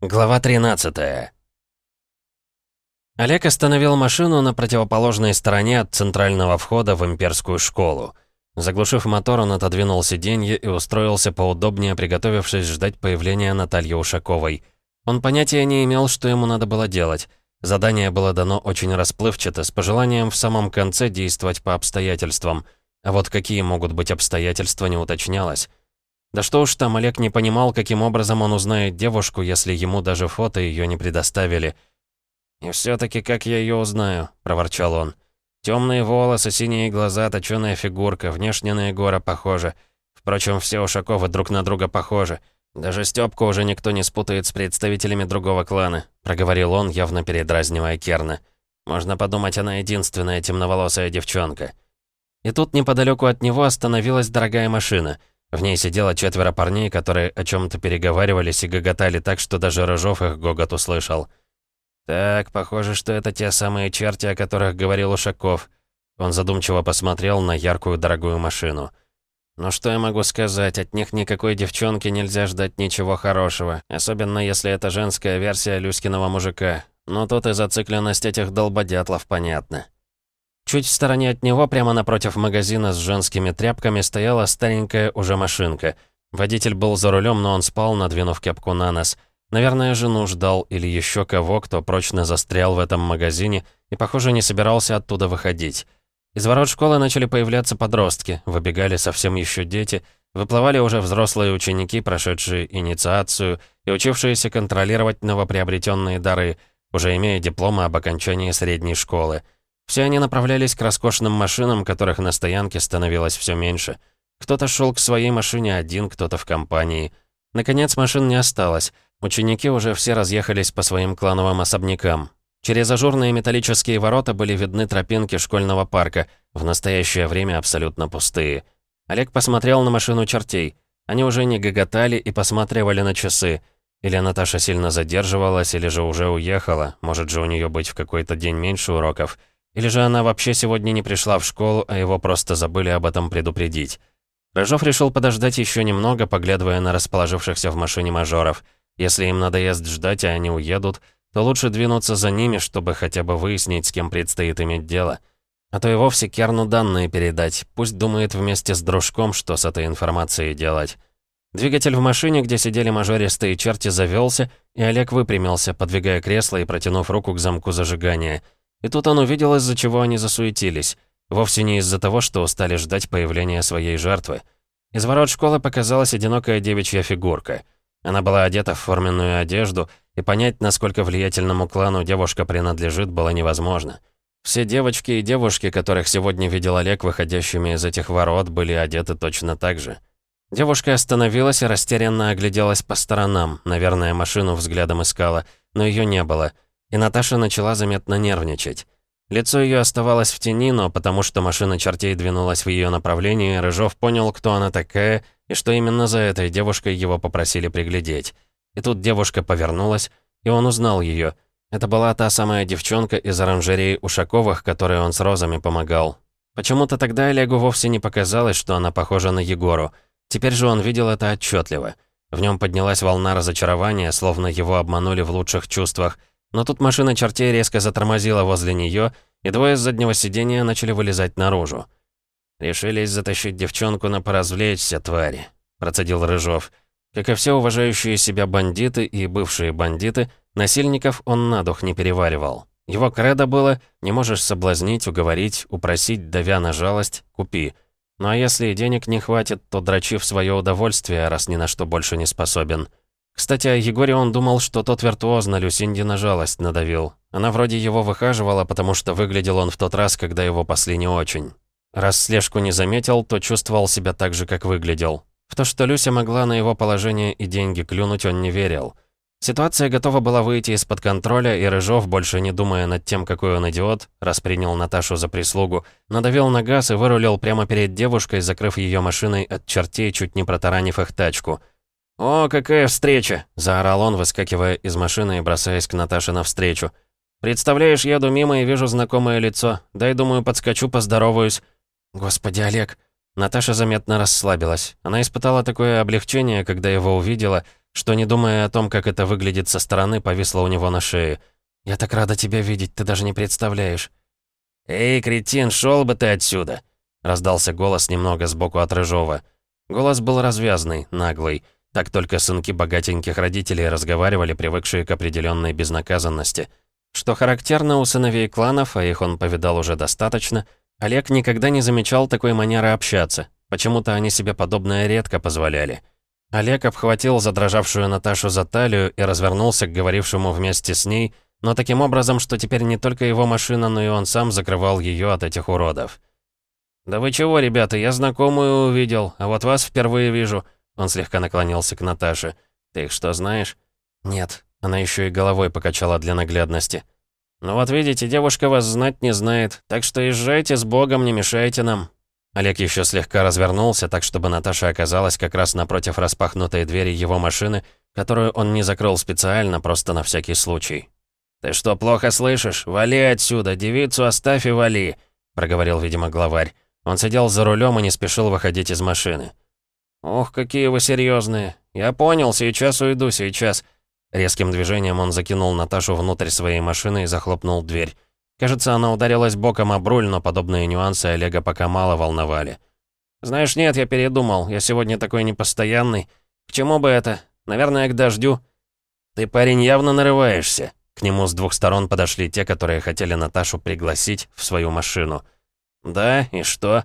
Глава 13 Олег остановил машину на противоположной стороне от центрального входа в имперскую школу. Заглушив мотор, он отодвинул сиденье и устроился поудобнее, приготовившись ждать появления Натальи Ушаковой. Он понятия не имел, что ему надо было делать. Задание было дано очень расплывчато, с пожеланием в самом конце действовать по обстоятельствам. А вот какие могут быть обстоятельства, не уточнялось. Да что уж там, Олег не понимал, каким образом он узнает девушку, если ему даже фото ее не предоставили. «И все-таки как я ее узнаю?» — проворчал он. Темные волосы, синие глаза, точёная фигурка, внешне на Егора похоже. Впрочем, все Ушаковы друг на друга похожи. Даже Стёпку уже никто не спутает с представителями другого клана», — проговорил он, явно передразнивая Керна. «Можно подумать, она единственная темноволосая девчонка». И тут неподалеку от него остановилась дорогая машина — в ней сидело четверо парней, которые о чем-то переговаривались и гоготали так, что даже Рыжов их гогот услышал. «Так, похоже, что это те самые черти, о которых говорил Ушаков». Он задумчиво посмотрел на яркую дорогую машину. «Ну что я могу сказать, от них никакой девчонки нельзя ждать ничего хорошего, особенно если это женская версия Люськиного мужика. Но тут и зацикленность этих долбодятлов понятна». Чуть в стороне от него, прямо напротив магазина с женскими тряпками, стояла старенькая уже машинка. Водитель был за рулем, но он спал, надвинув кепку на нос. Наверное, жену ждал или еще кого, кто прочно застрял в этом магазине и, похоже, не собирался оттуда выходить. Из ворот школы начали появляться подростки, выбегали совсем еще дети, выплывали уже взрослые ученики, прошедшие инициацию и учившиеся контролировать новоприобретенные дары, уже имея дипломы об окончании средней школы. Все они направлялись к роскошным машинам, которых на стоянке становилось все меньше. Кто-то шел к своей машине один, кто-то в компании. Наконец машин не осталось. Ученики уже все разъехались по своим клановым особнякам. Через ажурные металлические ворота были видны тропинки школьного парка, в настоящее время абсолютно пустые. Олег посмотрел на машину чертей. Они уже не гоготали и посматривали на часы. Или Наташа сильно задерживалась, или же уже уехала. Может же у нее быть в какой-то день меньше уроков. Или же она вообще сегодня не пришла в школу, а его просто забыли об этом предупредить. Рыжов решил подождать еще немного, поглядывая на расположившихся в машине мажоров. Если им надоест ждать, и они уедут, то лучше двинуться за ними, чтобы хотя бы выяснить, с кем предстоит иметь дело. А то и вовсе Керну данные передать. Пусть думает вместе с дружком, что с этой информацией делать. Двигатель в машине, где сидели мажористые черти, завелся, и Олег выпрямился, подвигая кресло и протянув руку к замку зажигания — и тут он увидел, из-за чего они засуетились. Вовсе не из-за того, что устали ждать появления своей жертвы. Из ворот школы показалась одинокая девичья фигурка. Она была одета в форменную одежду, и понять, насколько влиятельному клану девушка принадлежит, было невозможно. Все девочки и девушки, которых сегодня видел Олег, выходящими из этих ворот, были одеты точно так же. Девушка остановилась и растерянно огляделась по сторонам, наверное, машину взглядом искала, но ее не было — и Наташа начала заметно нервничать. Лицо ее оставалось в тени, но потому что машина чертей двинулась в ее направлении, Рыжов понял, кто она такая, и что именно за этой девушкой его попросили приглядеть. И тут девушка повернулась, и он узнал ее. Это была та самая девчонка из оранжереи Ушаковых, которой он с розами помогал. Почему-то тогда Олегу вовсе не показалось, что она похожа на Егору. Теперь же он видел это отчетливо. В нем поднялась волна разочарования, словно его обманули в лучших чувствах – но тут машина чертей резко затормозила возле нее, и двое с заднего сиденья начали вылезать наружу. «Решились затащить девчонку на поразвлечься, твари», — процедил Рыжов. Как и все уважающие себя бандиты и бывшие бандиты, насильников он на дух не переваривал. Его кредо было «не можешь соблазнить, уговорить, упросить, давя на жалость, купи». Ну а если и денег не хватит, то дрочи в свое удовольствие, раз ни на что больше не способен. Кстати, о Егоре он думал, что тот виртуозно Люсинди на жалость надавил. Она вроде его выхаживала, потому что выглядел он в тот раз, когда его пасли не очень. Раз слежку не заметил, то чувствовал себя так же, как выглядел. В то, что Люся могла на его положение и деньги клюнуть, он не верил. Ситуация готова была выйти из-под контроля, и Рыжов, больше не думая над тем, какой он идиот, распринял Наташу за прислугу, надавил на газ и вырулил прямо перед девушкой, закрыв ее машиной от чертей, чуть не протаранив их тачку — «О, какая встреча!» — заорал он, выскакивая из машины и бросаясь к Наташе навстречу. «Представляешь, еду мимо и вижу знакомое лицо. Дай, думаю, подскочу, поздороваюсь». «Господи, Олег!» Наташа заметно расслабилась. Она испытала такое облегчение, когда его увидела, что, не думая о том, как это выглядит со стороны, повисла у него на шее. «Я так рада тебя видеть, ты даже не представляешь». «Эй, кретин, шел бы ты отсюда!» Раздался голос немного сбоку от Рыжова. Голос был развязный, наглый. Так только сынки богатеньких родителей разговаривали, привыкшие к определенной безнаказанности. Что характерно у сыновей кланов, а их он повидал уже достаточно, Олег никогда не замечал такой манеры общаться. Почему-то они себе подобное редко позволяли. Олег обхватил задрожавшую Наташу за талию и развернулся к говорившему вместе с ней, но таким образом, что теперь не только его машина, но и он сам закрывал ее от этих уродов. «Да вы чего, ребята, я знакомую увидел, а вот вас впервые вижу. Он слегка наклонился к Наташе. «Ты их что, знаешь?» «Нет». Она еще и головой покачала для наглядности. «Ну вот видите, девушка вас знать не знает, так что езжайте с Богом, не мешайте нам». Олег еще слегка развернулся, так чтобы Наташа оказалась как раз напротив распахнутой двери его машины, которую он не закрыл специально, просто на всякий случай. «Ты что, плохо слышишь? Вали отсюда, девицу оставь и вали», — проговорил, видимо, главарь. Он сидел за рулем и не спешил выходить из машины. «Ох, какие вы серьезные. Я понял, сейчас уйду, сейчас». Резким движением он закинул Наташу внутрь своей машины и захлопнул дверь. Кажется, она ударилась боком об руль, но подобные нюансы Олега пока мало волновали. «Знаешь, нет, я передумал. Я сегодня такой непостоянный. К чему бы это? Наверное, к дождю». «Ты, парень, явно нарываешься». К нему с двух сторон подошли те, которые хотели Наташу пригласить в свою машину. «Да, и что?»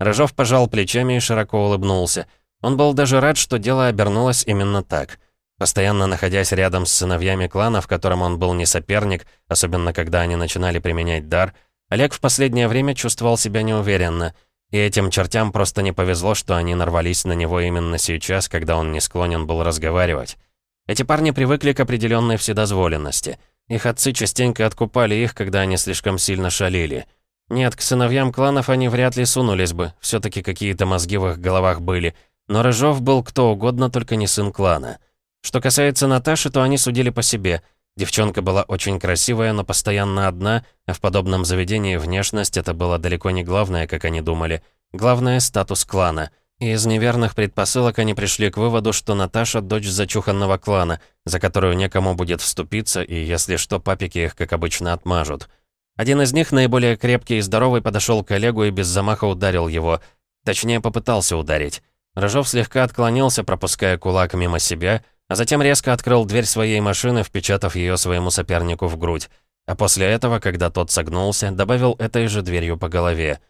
Рыжов пожал плечами и широко улыбнулся. Он был даже рад, что дело обернулось именно так. Постоянно находясь рядом с сыновьями клана, в котором он был не соперник, особенно когда они начинали применять дар, Олег в последнее время чувствовал себя неуверенно, и этим чертям просто не повезло, что они нарвались на него именно сейчас, когда он не склонен был разговаривать. Эти парни привыкли к определенной вседозволенности. Их отцы частенько откупали их, когда они слишком сильно шалили. Нет, к сыновьям кланов они вряд ли сунулись бы, все таки какие-то мозги в их головах были — но Рыжов был кто угодно, только не сын клана. Что касается Наташи, то они судили по себе. Девчонка была очень красивая, но постоянно одна, а в подобном заведении внешность это было далеко не главное, как они думали. Главное — статус клана. И из неверных предпосылок они пришли к выводу, что Наташа — дочь зачуханного клана, за которую некому будет вступиться, и если что, папики их, как обычно, отмажут. Один из них, наиболее крепкий и здоровый, подошел к Олегу и без замаха ударил его. Точнее, попытался ударить. Рыжов слегка отклонился, пропуская кулак мимо себя, а затем резко открыл дверь своей машины, впечатав ее своему сопернику в грудь. А после этого, когда тот согнулся, добавил этой же дверью по голове.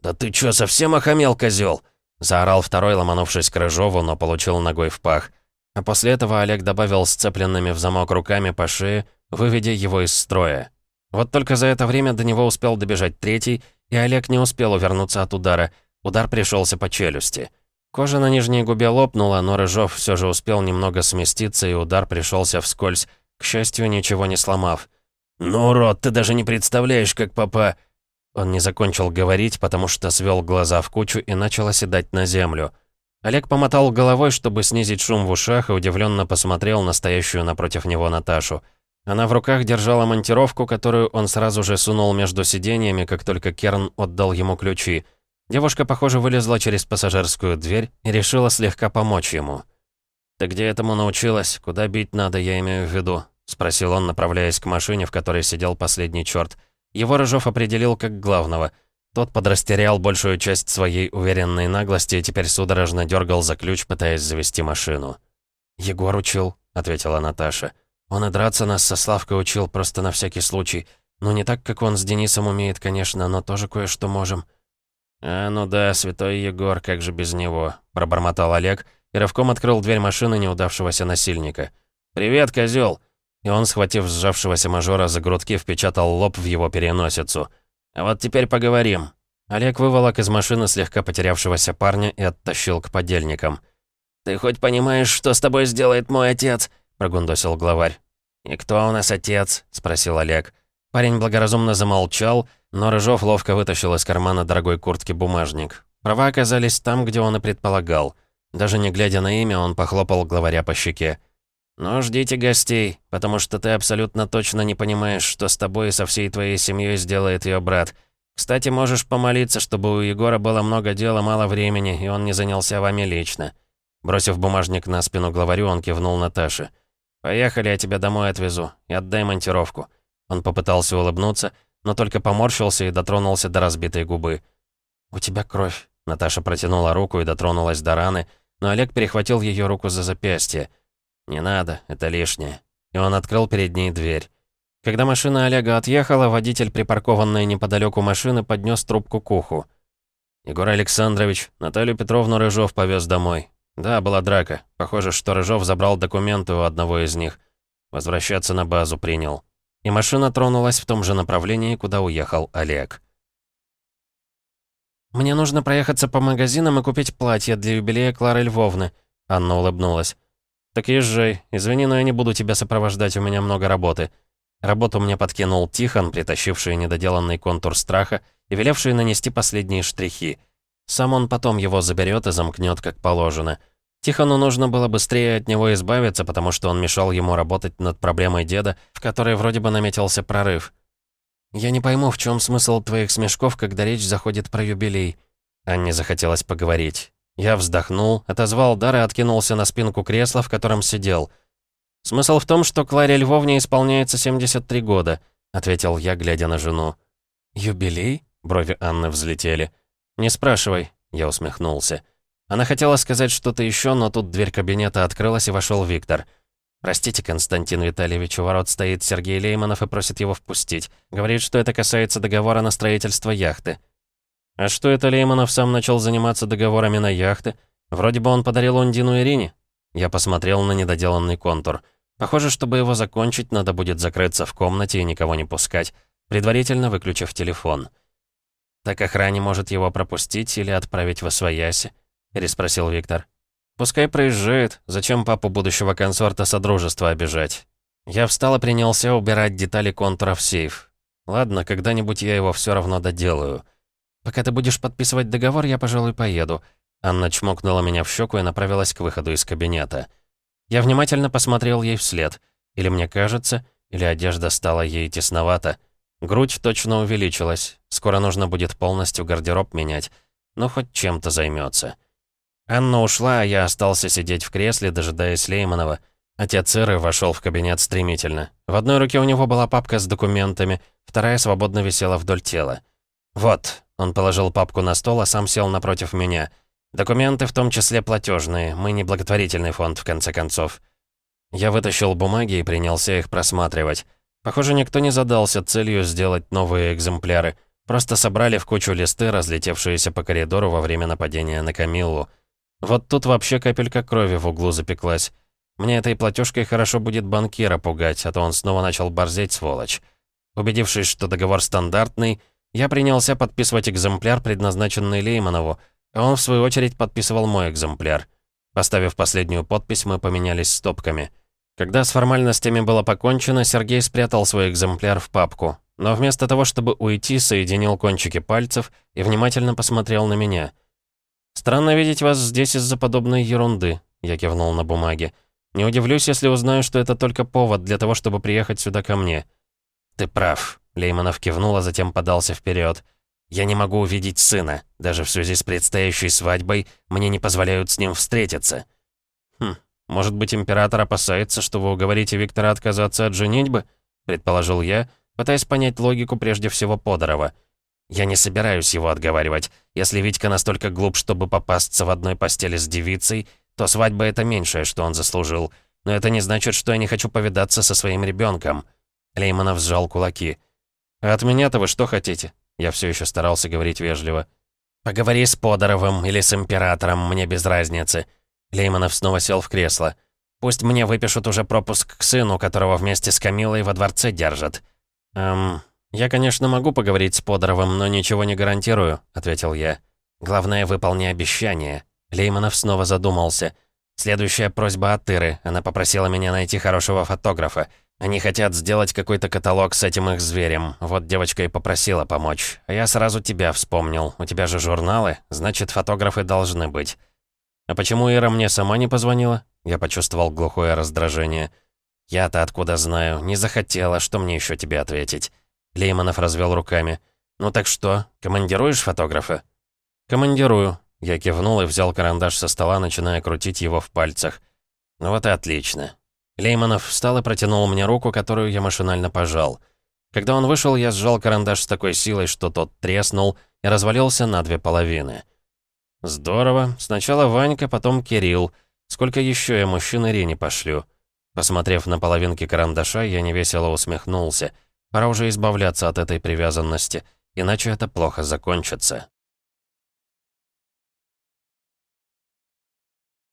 «Да ты чё, совсем охамел, козёл?» Заорал второй, ломанувшись к Рыжову, но получил ногой в пах. А после этого Олег добавил сцепленными в замок руками по шее, выведя его из строя. Вот только за это время до него успел добежать третий, и Олег не успел увернуться от удара. Удар пришелся по челюсти. Кожа на нижней губе лопнула, но Рыжов все же успел немного сместиться, и удар пришелся вскользь, к счастью, ничего не сломав. «Ну, урод, ты даже не представляешь, как папа...» Он не закончил говорить, потому что свел глаза в кучу и начал оседать на землю. Олег помотал головой, чтобы снизить шум в ушах, и удивленно посмотрел на стоящую напротив него Наташу. Она в руках держала монтировку, которую он сразу же сунул между сиденьями, как только Керн отдал ему ключи — Девушка, похоже, вылезла через пассажирскую дверь и решила слегка помочь ему. «Ты где этому научилась? Куда бить надо, я имею в виду?» — спросил он, направляясь к машине, в которой сидел последний черт. Его Рыжов определил как главного. Тот подрастерял большую часть своей уверенной наглости и теперь судорожно дергал за ключ, пытаясь завести машину. «Егор учил», — ответила Наташа. «Он и драться нас со Славкой учил, просто на всякий случай. Ну, не так, как он с Денисом умеет, конечно, но тоже кое-что можем». «А, ну да, святой Егор, как же без него?» — пробормотал Олег и рывком открыл дверь машины неудавшегося насильника. «Привет, козёл!» И он, схватив сжавшегося мажора за грудки, впечатал лоб в его переносицу. «А вот теперь поговорим». Олег выволок из машины слегка потерявшегося парня и оттащил к подельникам. «Ты хоть понимаешь, что с тобой сделает мой отец?» — прогундосил главарь. «И кто у нас отец?» — спросил Олег. Парень благоразумно замолчал, но Рыжов ловко вытащил из кармана дорогой куртки бумажник. Права оказались там, где он и предполагал. Даже не глядя на имя, он похлопал главаря по щеке. «Ну, ждите гостей, потому что ты абсолютно точно не понимаешь, что с тобой и со всей твоей семьей сделает ее брат. Кстати, можешь помолиться, чтобы у Егора было много дела, мало времени, и он не занялся вами лично». Бросив бумажник на спину главарю, он кивнул Наташе. «Поехали, я тебя домой отвезу. И отдай монтировку». Он попытался улыбнуться, но только поморщился и дотронулся до разбитой губы. «У тебя кровь». Наташа протянула руку и дотронулась до раны, но Олег перехватил ее руку за запястье. «Не надо, это лишнее». И он открыл перед ней дверь. Когда машина Олега отъехала, водитель припаркованной неподалеку машины поднес трубку к уху. «Егор Александрович, Наталью Петровну Рыжов повез домой. Да, была драка. Похоже, что Рыжов забрал документы у одного из них. Возвращаться на базу принял. И машина тронулась в том же направлении, куда уехал Олег. «Мне нужно проехаться по магазинам и купить платье для юбилея Клары Львовны», — Анна улыбнулась. «Так езжай. Извини, но я не буду тебя сопровождать, у меня много работы». Работу мне подкинул Тихон, притащивший недоделанный контур страха и велевший нанести последние штрихи. Сам он потом его заберет и замкнет как положено. Тихону нужно было быстрее от него избавиться, потому что он мешал ему работать над проблемой деда, в которой вроде бы наметился прорыв. «Я не пойму, в чем смысл твоих смешков, когда речь заходит про юбилей?» Анне захотелось поговорить. Я вздохнул, отозвал дар и откинулся на спинку кресла, в котором сидел. «Смысл в том, что Кларе Львовне исполняется 73 года», — ответил я, глядя на жену. «Юбилей?» — брови Анны взлетели. «Не спрашивай», — я усмехнулся. Она хотела сказать что-то еще, но тут дверь кабинета открылась и вошел Виктор. «Простите, Константин Витальевич, у ворот стоит Сергей Лейманов и просит его впустить. Говорит, что это касается договора на строительство яхты». «А что это Лейманов сам начал заниматься договорами на яхты? Вроде бы он подарил Ундину Ирине». Я посмотрел на недоделанный контур. Похоже, чтобы его закончить, надо будет закрыться в комнате и никого не пускать, предварительно выключив телефон. «Так охране может его пропустить или отправить в Освояси?» — переспросил Виктор. «Пускай проезжает. Зачем папу будущего консорта Содружества обижать?» Я встал и принялся убирать детали контура в сейф. Ладно, когда-нибудь я его все равно доделаю. Пока ты будешь подписывать договор, я, пожалуй, поеду. Анна чмокнула меня в щеку и направилась к выходу из кабинета. Я внимательно посмотрел ей вслед. Или мне кажется, или одежда стала ей тесновата. Грудь точно увеличилась. Скоро нужно будет полностью гардероб менять. Но хоть чем-то займется. Анна ушла, а я остался сидеть в кресле, дожидаясь Лейманова. Отец Иры вошел в кабинет стремительно. В одной руке у него была папка с документами, вторая свободно висела вдоль тела. «Вот», — он положил папку на стол, а сам сел напротив меня. «Документы, в том числе платежные. Мы не благотворительный фонд, в конце концов». Я вытащил бумаги и принялся их просматривать. Похоже, никто не задался целью сделать новые экземпляры. Просто собрали в кучу листы, разлетевшиеся по коридору во время нападения на Камиллу. Вот тут вообще капелька крови в углу запеклась. Мне этой платежкой хорошо будет банкира пугать, а то он снова начал борзеть, сволочь. Убедившись, что договор стандартный, я принялся подписывать экземпляр, предназначенный Лейманову, а он, в свою очередь, подписывал мой экземпляр. Поставив последнюю подпись, мы поменялись стопками. Когда с формальностями было покончено, Сергей спрятал свой экземпляр в папку, но вместо того, чтобы уйти, соединил кончики пальцев и внимательно посмотрел на меня — «Странно видеть вас здесь из-за подобной ерунды», — я кивнул на бумаге. «Не удивлюсь, если узнаю, что это только повод для того, чтобы приехать сюда ко мне». «Ты прав», — Лейманов кивнул, а затем подался вперед. «Я не могу увидеть сына. Даже в связи с предстоящей свадьбой мне не позволяют с ним встретиться». «Хм, может быть, император опасается, что вы уговорите Виктора отказаться от женитьбы?» — предположил я, пытаясь понять логику прежде всего Подорова. Я не собираюсь его отговаривать. Если Витька настолько глуп, чтобы попасться в одной постели с девицей, то свадьба — это меньшее, что он заслужил. Но это не значит, что я не хочу повидаться со своим ребенком. Лейманов сжал кулаки. «А от меня-то вы что хотите?» Я все еще старался говорить вежливо. «Поговори с Подоровым или с Императором, мне без разницы». Лейманов снова сел в кресло. «Пусть мне выпишут уже пропуск к сыну, которого вместе с Камилой во дворце держат». «Эм, «Я, конечно, могу поговорить с Подоровым, но ничего не гарантирую», — ответил я. «Главное, выполни обещание». Лейманов снова задумался. «Следующая просьба от Иры. Она попросила меня найти хорошего фотографа. Они хотят сделать какой-то каталог с этим их зверем. Вот девочка и попросила помочь. А я сразу тебя вспомнил. У тебя же журналы, значит, фотографы должны быть». «А почему Ира мне сама не позвонила?» Я почувствовал глухое раздражение. «Я-то откуда знаю? Не захотела. Что мне еще тебе ответить?» Лейманов развел руками. «Ну так что, командируешь фотографа?» «Командирую». Я кивнул и взял карандаш со стола, начиная крутить его в пальцах. Ну вот и отлично. Лейманов встал и протянул мне руку, которую я машинально пожал. Когда он вышел, я сжал карандаш с такой силой, что тот треснул и развалился на две половины. Здорово. Сначала Ванька, потом Кирилл. Сколько еще я мужчин Ирине пошлю? Посмотрев на половинки карандаша, я невесело усмехнулся. Пора уже избавляться от этой привязанности, иначе это плохо закончится.